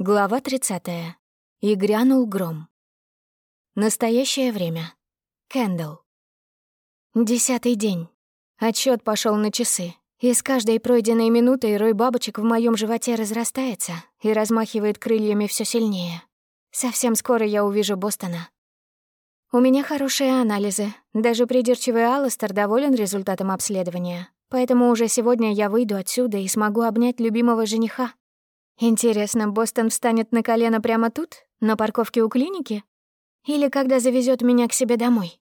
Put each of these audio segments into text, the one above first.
Глава 30. И грянул гром. Настоящее время. Кендл. Десятый день. Отсчет пошёл на часы, и с каждой пройденной минутой рой бабочек в моём животе разрастается и размахивает крыльями всё сильнее. Совсем скоро я увижу Бостона. У меня хорошие анализы. Даже придирчивый Алластер доволен результатом обследования. Поэтому уже сегодня я выйду отсюда и смогу обнять любимого жениха. Интересно, Бостон встанет на колено прямо тут, на парковке у клиники? Или когда завезет меня к себе домой?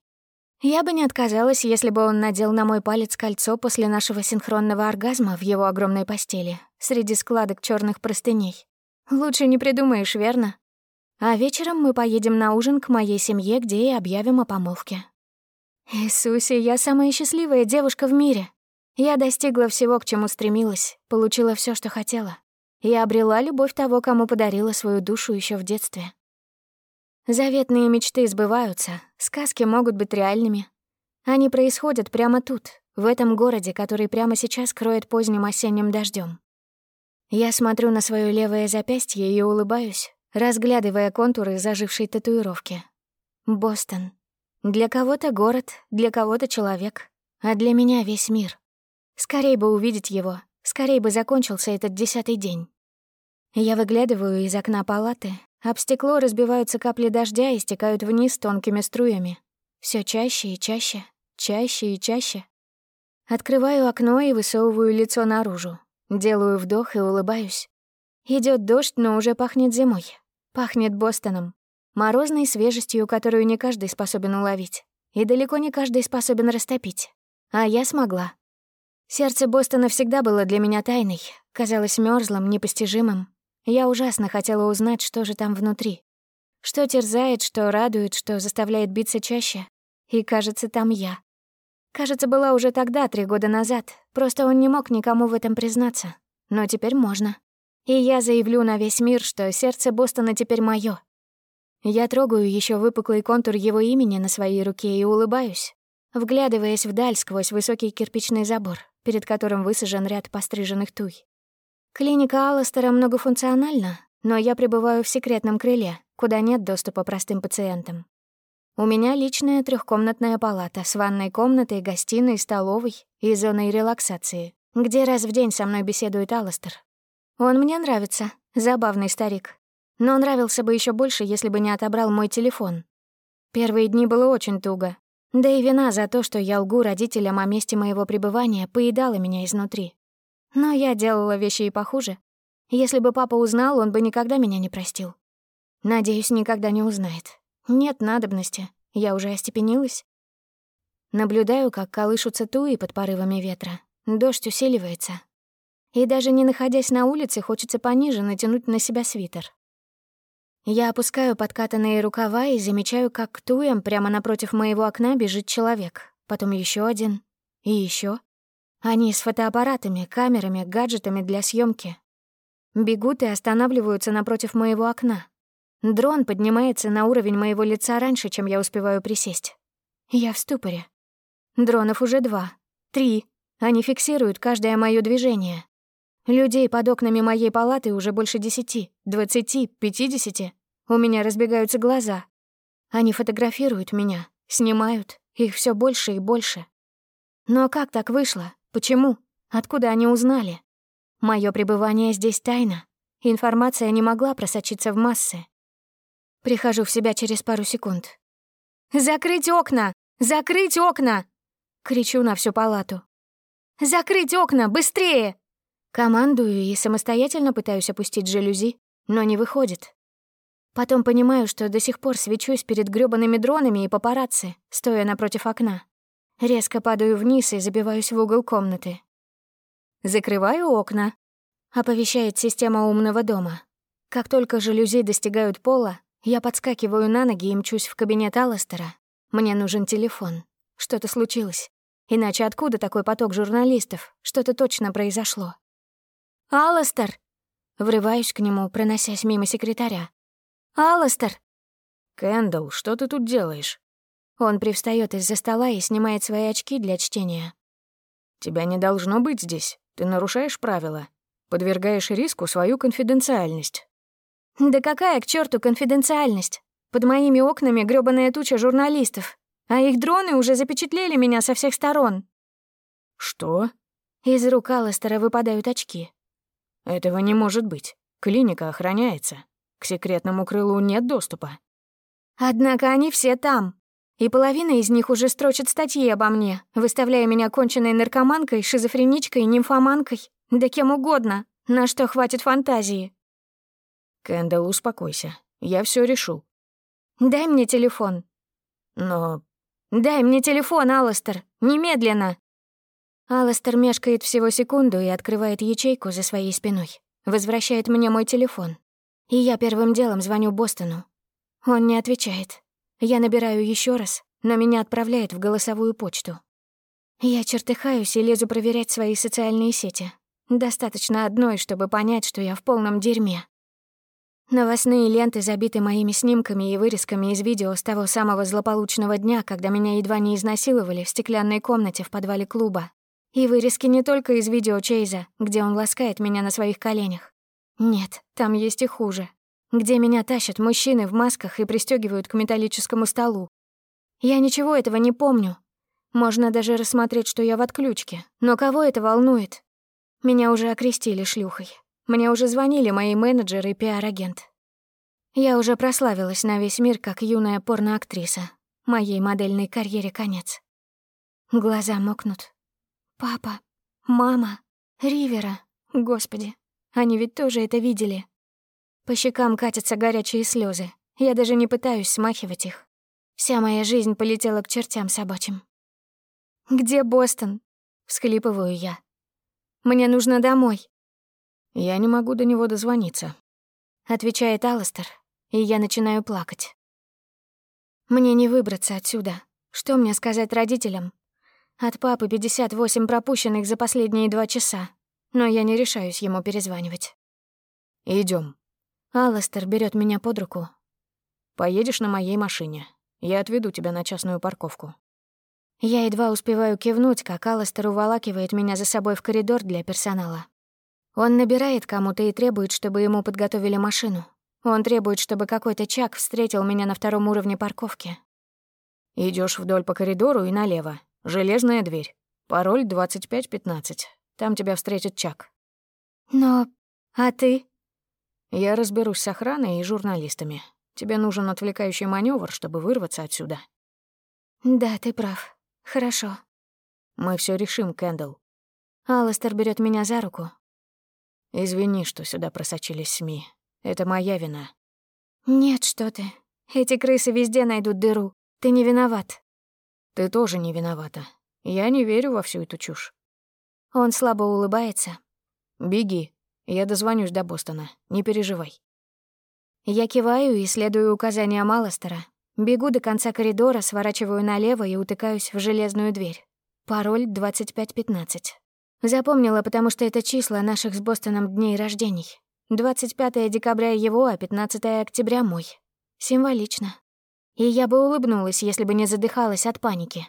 Я бы не отказалась, если бы он надел на мой палец кольцо после нашего синхронного оргазма в его огромной постели, среди складок черных простыней. Лучше не придумаешь, верно? А вечером мы поедем на ужин к моей семье, где и объявим о помолвке. Иисусе, я самая счастливая девушка в мире. Я достигла всего, к чему стремилась, получила все, что хотела. Я обрела любовь того, кому подарила свою душу еще в детстве. Заветные мечты сбываются, сказки могут быть реальными. Они происходят прямо тут, в этом городе, который прямо сейчас кроет поздним осенним дождем. Я смотрю на свое левое запястье и улыбаюсь, разглядывая контуры зажившей татуировки. Бостон. Для кого-то город, для кого-то человек, а для меня весь мир. Скорей бы увидеть его, скорей бы закончился этот десятый день. Я выглядываю из окна палаты. Об стекло разбиваются капли дождя и стекают вниз тонкими струями. Все чаще и чаще, чаще и чаще. Открываю окно и высовываю лицо наружу. Делаю вдох и улыбаюсь. Идет дождь, но уже пахнет зимой. Пахнет Бостоном. Морозной свежестью, которую не каждый способен уловить. И далеко не каждый способен растопить. А я смогла. Сердце Бостона всегда было для меня тайной. Казалось мёрзлым, непостижимым. Я ужасно хотела узнать, что же там внутри. Что терзает, что радует, что заставляет биться чаще. И, кажется, там я. Кажется, была уже тогда, три года назад. Просто он не мог никому в этом признаться. Но теперь можно. И я заявлю на весь мир, что сердце Бостона теперь моё. Я трогаю еще выпуклый контур его имени на своей руке и улыбаюсь, вглядываясь вдаль сквозь высокий кирпичный забор, перед которым высажен ряд постриженных туй. Клиника Алластера многофункциональна, но я пребываю в секретном крыле, куда нет доступа простым пациентам. У меня личная трехкомнатная палата с ванной комнатой, гостиной, столовой и зоной релаксации, где раз в день со мной беседует Алластер. Он мне нравится, забавный старик. Но нравился бы еще больше, если бы не отобрал мой телефон. Первые дни было очень туго. Да и вина за то, что я лгу родителям о месте моего пребывания, поедала меня изнутри. Но я делала вещи и похуже. Если бы папа узнал, он бы никогда меня не простил. Надеюсь, никогда не узнает. Нет надобности. Я уже остепенилась. Наблюдаю, как колышутся туи под порывами ветра. Дождь усиливается. И даже не находясь на улице, хочется пониже натянуть на себя свитер. Я опускаю подкатанные рукава и замечаю, как к туям прямо напротив моего окна бежит человек. Потом еще один. И еще. Они с фотоаппаратами, камерами, гаджетами для съемки. Бегут и останавливаются напротив моего окна. Дрон поднимается на уровень моего лица раньше, чем я успеваю присесть. Я в ступоре. Дронов уже два, три. Они фиксируют каждое мое движение. Людей под окнами моей палаты уже больше десяти, двадцати, пятидесяти. У меня разбегаются глаза. Они фотографируют меня, снимают. Их все больше и больше. Но как так вышло, Почему? Откуда они узнали? Мое пребывание здесь тайна. Информация не могла просочиться в массы. Прихожу в себя через пару секунд. «Закрыть окна! Закрыть окна!» Кричу на всю палату. «Закрыть окна! Быстрее!» Командую и самостоятельно пытаюсь опустить жалюзи, но не выходит. Потом понимаю, что до сих пор свечусь перед грёбаными дронами и папарацци, стоя напротив окна. Резко падаю вниз и забиваюсь в угол комнаты. «Закрываю окна», — оповещает система умного дома. Как только жалюзи достигают пола, я подскакиваю на ноги и мчусь в кабинет Алластера. Мне нужен телефон. Что-то случилось. Иначе откуда такой поток журналистов? Что-то точно произошло. «Алластер!» Врываюсь к нему, проносясь мимо секретаря. «Алластер!» «Кэндалл, что ты тут делаешь?» Он привстаёт из-за стола и снимает свои очки для чтения. «Тебя не должно быть здесь. Ты нарушаешь правила. Подвергаешь риску свою конфиденциальность». «Да какая к черту конфиденциальность? Под моими окнами грёбаная туча журналистов, а их дроны уже запечатлели меня со всех сторон». «Что?» Из рук Алластера выпадают очки. «Этого не может быть. Клиника охраняется. К секретному крылу нет доступа». «Однако они все там», и половина из них уже строчит статьи обо мне, выставляя меня конченной наркоманкой, шизофреничкой, нимфоманкой, да кем угодно, на что хватит фантазии. Кэндалл, успокойся, я все решу. Дай мне телефон. Но... Дай мне телефон, Алластер, немедленно. Алластер мешкает всего секунду и открывает ячейку за своей спиной. Возвращает мне мой телефон. И я первым делом звоню Бостону. Он не отвечает. Я набираю еще раз, но меня отправляет в голосовую почту. Я чертыхаюсь и лезу проверять свои социальные сети. Достаточно одной, чтобы понять, что я в полном дерьме. Новостные ленты забиты моими снимками и вырезками из видео с того самого злополучного дня, когда меня едва не изнасиловали в стеклянной комнате в подвале клуба. И вырезки не только из видео Чейза, где он ласкает меня на своих коленях. Нет, там есть и хуже где меня тащат мужчины в масках и пристегивают к металлическому столу. Я ничего этого не помню. Можно даже рассмотреть, что я в отключке. Но кого это волнует? Меня уже окрестили шлюхой. Мне уже звонили мои менеджеры и пиар-агент. Я уже прославилась на весь мир как юная порноактриса. Моей модельной карьере конец. Глаза мокнут. Папа, мама, Ривера, господи, они ведь тоже это видели. По щекам катятся горячие слезы. Я даже не пытаюсь смахивать их. Вся моя жизнь полетела к чертям собачьим. «Где Бостон?» — всхлипываю я. «Мне нужно домой». «Я не могу до него дозвониться», — отвечает Алластер, и я начинаю плакать. «Мне не выбраться отсюда. Что мне сказать родителям? От папы 58 пропущенных за последние два часа, но я не решаюсь ему перезванивать». Идем. «Алластер берет меня под руку». «Поедешь на моей машине. Я отведу тебя на частную парковку». Я едва успеваю кивнуть, как Алластер уволакивает меня за собой в коридор для персонала. Он набирает кому-то и требует, чтобы ему подготовили машину. Он требует, чтобы какой-то Чак встретил меня на втором уровне парковки. Идешь вдоль по коридору и налево. Железная дверь. Пароль 2515. Там тебя встретит Чак. Но... А ты? Я разберусь с охраной и журналистами. Тебе нужен отвлекающий маневр, чтобы вырваться отсюда. Да, ты прав. Хорошо. Мы все решим, Кэндл. Алластер берет меня за руку. Извини, что сюда просочились СМИ. Это моя вина. Нет, что ты. Эти крысы везде найдут дыру. Ты не виноват. Ты тоже не виновата. Я не верю во всю эту чушь. Он слабо улыбается. Беги. Я дозвонюсь до Бостона, не переживай. Я киваю и следую указаниям Малостера. Бегу до конца коридора, сворачиваю налево и утыкаюсь в железную дверь. Пароль 2515. Запомнила, потому что это числа наших с Бостоном дней рождений. 25 декабря его, а 15 октября мой. Символично. И я бы улыбнулась, если бы не задыхалась от паники.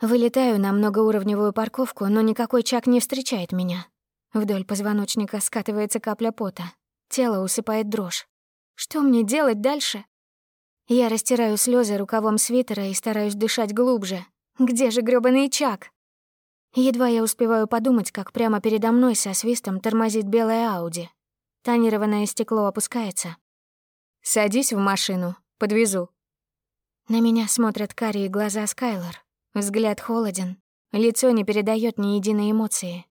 Вылетаю на многоуровневую парковку, но никакой Чак не встречает меня. Вдоль позвоночника скатывается капля пота. Тело усыпает дрожь. Что мне делать дальше? Я растираю слезы рукавом свитера и стараюсь дышать глубже. Где же грёбаный Чак? Едва я успеваю подумать, как прямо передо мной со свистом тормозит белая Ауди. Тонированное стекло опускается. «Садись в машину, подвезу». На меня смотрят карие глаза Скайлор. Взгляд холоден, лицо не передает ни единой эмоции.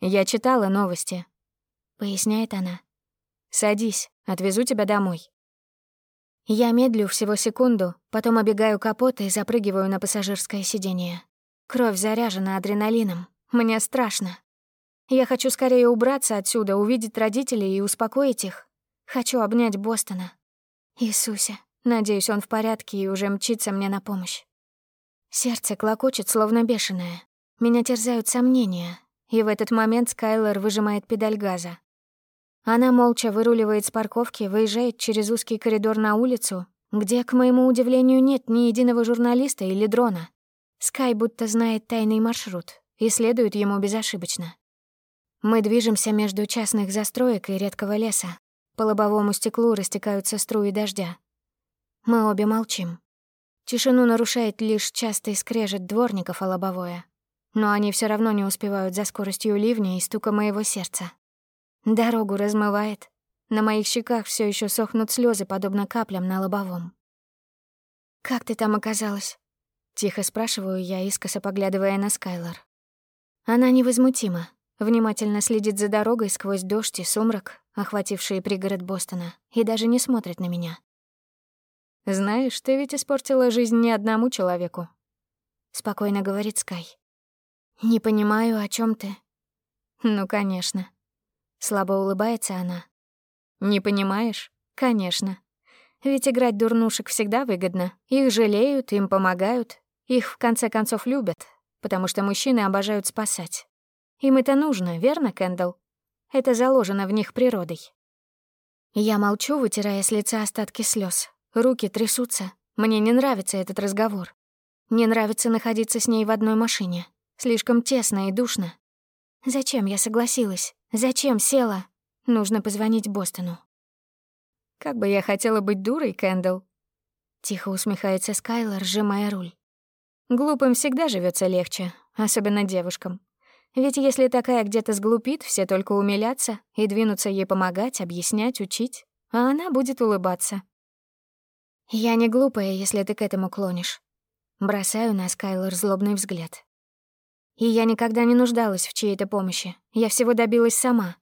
«Я читала новости», — поясняет она. «Садись, отвезу тебя домой». Я медлю всего секунду, потом обегаю капот и запрыгиваю на пассажирское сиденье. Кровь заряжена адреналином. Мне страшно. Я хочу скорее убраться отсюда, увидеть родителей и успокоить их. Хочу обнять Бостона. Иисусе, надеюсь, он в порядке и уже мчится мне на помощь. Сердце клокочет, словно бешеное. Меня терзают сомнения, и в этот момент Скайлер выжимает педаль газа. Она молча выруливает с парковки, выезжает через узкий коридор на улицу, где, к моему удивлению, нет ни единого журналиста или дрона. Скай будто знает тайный маршрут и следует ему безошибочно. Мы движемся между частных застроек и редкого леса. По лобовому стеклу растекаются струи дождя. Мы обе молчим. Тишину нарушает лишь частый скрежет дворников о лобовое, но они все равно не успевают за скоростью ливня и стука моего сердца. Дорогу размывает. На моих щеках все еще сохнут слезы, подобно каплям на лобовом. «Как ты там оказалась?» — тихо спрашиваю я, искоса поглядывая на Скайлор. Она невозмутима, внимательно следит за дорогой сквозь дождь и сумрак, охватившие пригород Бостона, и даже не смотрит на меня. «Знаешь, ты ведь испортила жизнь не одному человеку», — спокойно говорит Скай. Не понимаю, о чем ты. Ну, конечно. Слабо улыбается она. Не понимаешь? Конечно. Ведь играть дурнушек всегда выгодно. Их жалеют, им помогают, их в конце концов любят, потому что мужчины обожают спасать. Им это нужно, верно, Кэндалл? Это заложено в них природой. Я молчу, вытирая с лица остатки слез. Руки трясутся. Мне не нравится этот разговор. Не нравится находиться с ней в одной машине. Слишком тесно и душно. Зачем я согласилась? Зачем села? Нужно позвонить Бостону. «Как бы я хотела быть дурой, Кэндалл!» Тихо усмехается Скайлор, сжимая руль. «Глупым всегда живется легче, особенно девушкам. Ведь если такая где-то сглупит, все только умилятся и двинутся ей помогать, объяснять, учить, а она будет улыбаться». «Я не глупая, если ты к этому клонишь». Бросаю на Скайлор злобный взгляд. И я никогда не нуждалась в чьей-то помощи. Я всего добилась сама.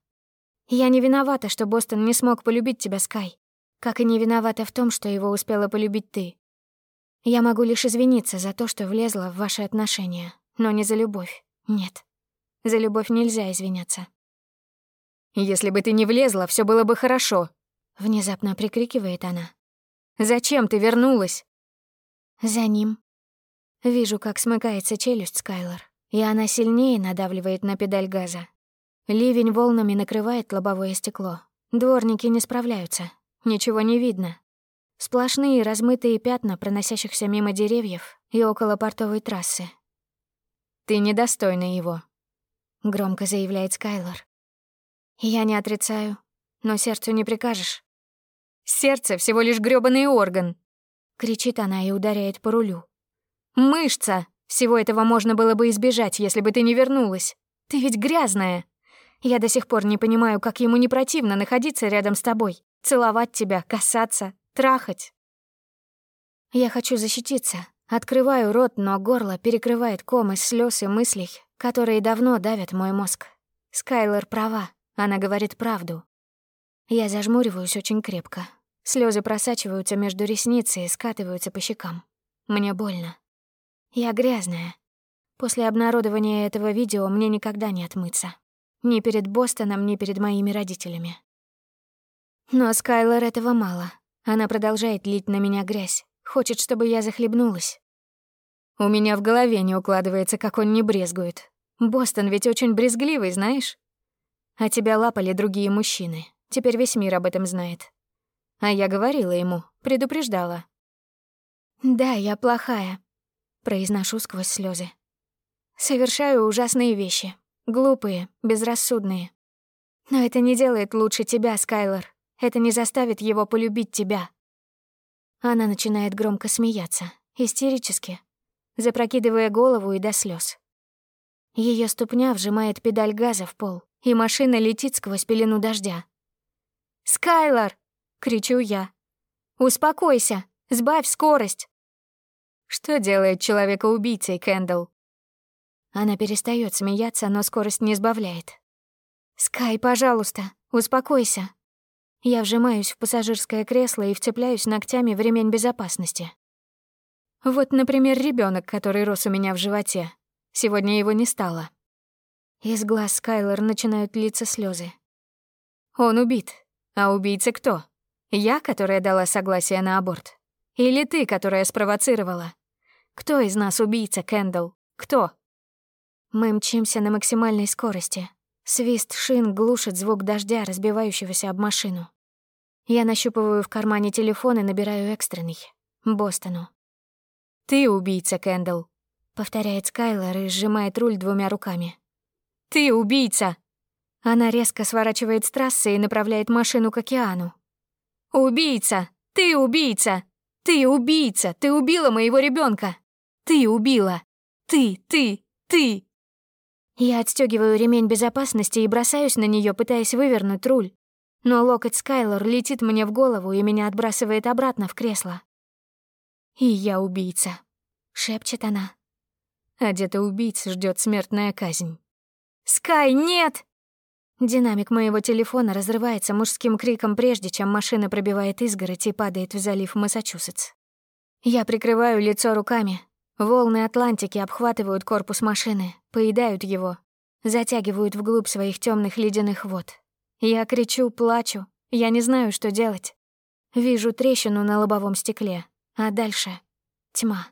Я не виновата, что Бостон не смог полюбить тебя, Скай. Как и не виновата в том, что его успела полюбить ты. Я могу лишь извиниться за то, что влезла в ваши отношения, но не за любовь. Нет. За любовь нельзя извиняться. «Если бы ты не влезла, все было бы хорошо», — внезапно прикрикивает она. «Зачем ты вернулась?» «За ним». Вижу, как смыкается челюсть Скайлор и она сильнее надавливает на педаль газа. Ливень волнами накрывает лобовое стекло. Дворники не справляются. Ничего не видно. Сплошные размытые пятна проносящихся мимо деревьев и около портовой трассы. «Ты недостойна его», — громко заявляет Скайлор. «Я не отрицаю, но сердцу не прикажешь». «Сердце — всего лишь грёбаный орган!» — кричит она и ударяет по рулю. «Мышца!» Всего этого можно было бы избежать, если бы ты не вернулась. Ты ведь грязная. Я до сих пор не понимаю, как ему не противно находиться рядом с тобой, целовать тебя, касаться, трахать. Я хочу защититься. Открываю рот, но горло перекрывает ком из слез и мыслей, которые давно давят мой мозг. Скайлер права, она говорит правду. Я зажмуриваюсь очень крепко. Слезы просачиваются между ресниц и скатываются по щекам. Мне больно. Я грязная. После обнародования этого видео мне никогда не отмыться. Ни перед Бостоном, ни перед моими родителями. Но Скайлор этого мало. Она продолжает лить на меня грязь. Хочет, чтобы я захлебнулась. У меня в голове не укладывается, как он не брезгует. Бостон ведь очень брезгливый, знаешь? А тебя лапали другие мужчины. Теперь весь мир об этом знает. А я говорила ему, предупреждала. Да, я плохая. Произношу сквозь слезы. Совершаю ужасные вещи. Глупые, безрассудные. Но это не делает лучше тебя, Скайлор. Это не заставит его полюбить тебя. Она начинает громко смеяться, истерически, запрокидывая голову и до слез. Ее ступня вжимает педаль газа в пол, и машина летит сквозь пелену дождя. «Скайлор!» — кричу я. «Успокойся! Сбавь скорость!» Что делает человека убийцей, Кэндалл? Она перестает смеяться, но скорость не сбавляет. «Скай, пожалуйста, успокойся». Я вжимаюсь в пассажирское кресло и вцепляюсь ногтями в ремень безопасности. Вот, например, ребенок, который рос у меня в животе. Сегодня его не стало. Из глаз Скайлор начинают литься слезы. Он убит. А убийца кто? Я, которая дала согласие на аборт? Или ты, которая спровоцировала? Кто из нас убийца, Кэндл? Кто? Мы мчимся на максимальной скорости. Свист шин глушит звук дождя, разбивающегося об машину. Я нащупываю в кармане телефон и набираю экстренный. Бостону. «Ты убийца, Кэндл», — повторяет Скайлор и сжимает руль двумя руками. «Ты убийца!» Она резко сворачивает с трассы и направляет машину к океану. «Убийца! Ты убийца! Ты убийца! Ты убила моего ребенка! Ты убила! Ты, ты, ты!» Я отстегиваю ремень безопасности и бросаюсь на нее, пытаясь вывернуть руль. Но локоть Скайлор летит мне в голову и меня отбрасывает обратно в кресло. «И я убийца», — шепчет она. А где-то убийц ждет смертная казнь. «Скай, нет!» Динамик моего телефона разрывается мужским криком, прежде чем машина пробивает изгородь и падает в залив Массачусетс. Я прикрываю лицо руками, Волны Атлантики обхватывают корпус машины, поедают его, затягивают вглубь своих темных ледяных вод. Я кричу, плачу, я не знаю, что делать. Вижу трещину на лобовом стекле, а дальше — тьма.